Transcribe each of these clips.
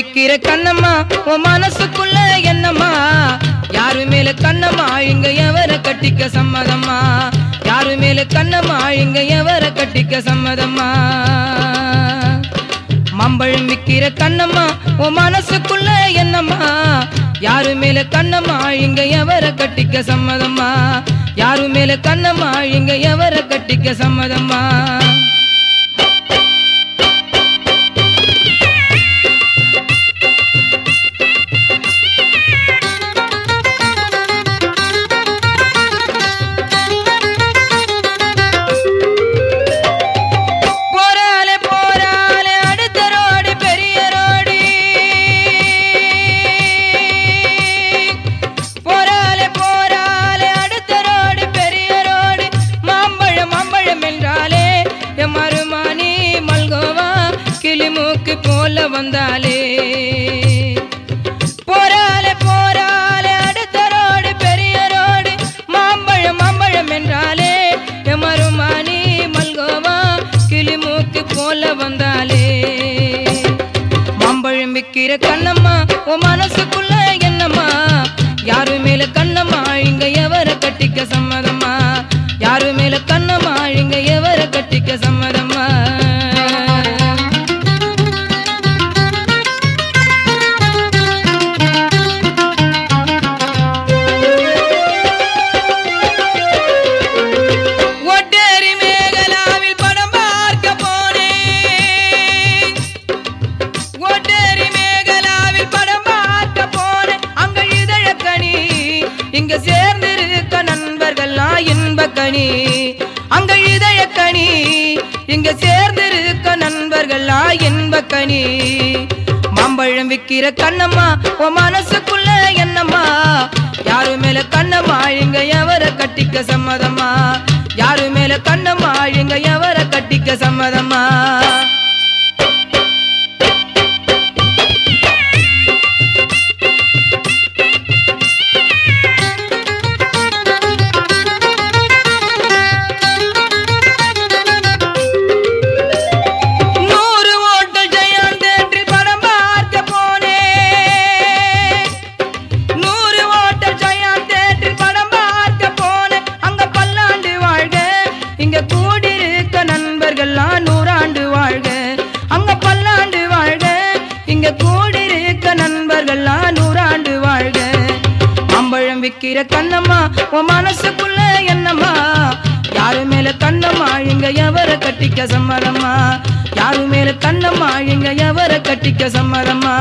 விக்கிற கண்ணம்மா உன் மனசுக்குள்ள என்னம்மா? யாரு மேல கண்ணம்மா? இங்க எவர கட்டிக்க சம்மதம்மா? யாரு மேல கண்ணம்மா? இங்க எவர கட்டிக்க சம்மதம்மா? மம்பழம் விக்கிற கண்ணம்மா உன் மனசுக்குள்ள என்னம்மா? யாரு மேல கண்ணம்மா? இங்க எவர கட்டிக்க சம்மதம்மா? யாரு மேல கண்ணம்மா? இங்க எவர கட்டிக்க சம்மதம்மா? போல வந்தாலே. போராலே போராலே அடுத்த ரோடு பெரிய ரோடு மாம்பழம் மாம்பழம் என்றாலே. எமருமானி மல்கோவா கிளிமூக்கு போல வந்தாலே. மாம்பழம் விற்கிற கண்ணம்மா ஓ மனசுக்குள்ள என்னம்மா? யாரு மேல கண்ணம்மா இங்க எவரை கட்டிக்க சம்மதம்மா? யாரு மேல கண்ணம்மா இங்க எவரை கட்டிக்க சம்மதம் இங்க சேர்ந்திருக்க நண்பர்கள்லாம் இன்பக்கணி அங்க இதயக்கணி இங்க சேர்ந்திருக்க நண்பர்கள்லாம் இன்பக்கணி மாம்பழம் விக்கிற கண்ணம்மா உன் மனசுக்குள்ள என்னம்மா? யாரு மேல கண்ணம்மா இங்க எவர கட்டிக்க சம்மதம்மா? யாரு மேல கண்ணம்மா இங்க எவர கட்டிக்க சம்மதம்மா? பல்லாண்டு வாழ்க. அங்க பல்லாண்டு வாழ்க. இங்க கூடியிருக்க நண்பர்கள்லாம் நூறாண்டு வாழ்க. அம்பழம் விக்கிற கண்ணம்மா உன் மனசுக்குள்ள என்னம்மா? யாரு மேல கண்ணம்மா? இங்க எவர கட்டிக்க சம்மதம்மா? யாரு மேல கண்ணம்மா? இங்க எவர கட்டிக்க சம்மதம்மா?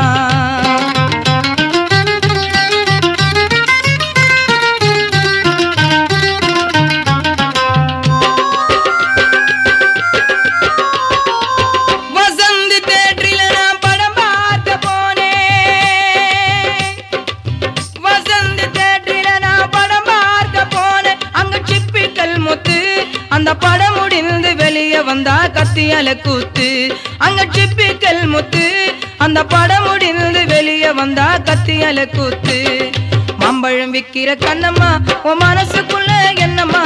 வந்தா கத்தியால கூத்து அங்க சிப்பிக்கல் முத்து. அந்த படம் முடிந்து வெளியே வந்தா கத்தியால கூத்து மாம்பழம் விக்கிற கண்ணம்மா உன் மனசுக்குள்ள என்னம்மா?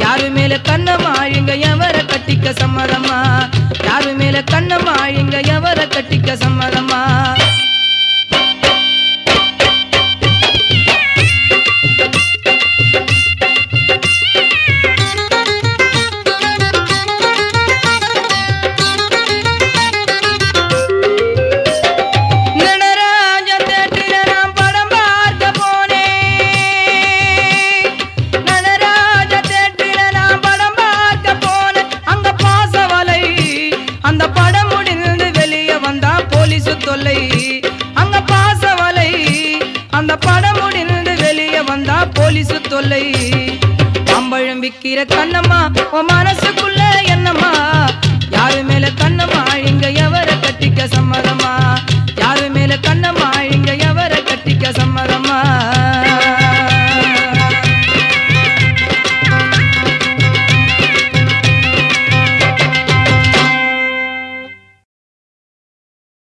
யாரு மேல கண்ணம்மா? இங்க எவர கட்டிக்க சம்மதம்மா? யாரு மேல கண்ணம்மா? இங்க எவர கட்டிக்க சம்மதம்மா? அந்த படம் முடிந்து வெளியே வந்தா போலீஸ் தொல்லை. அம்பழம் விக்கிற கண்ணம்மா உன் மனசுக்குள்ள என்னம்மா?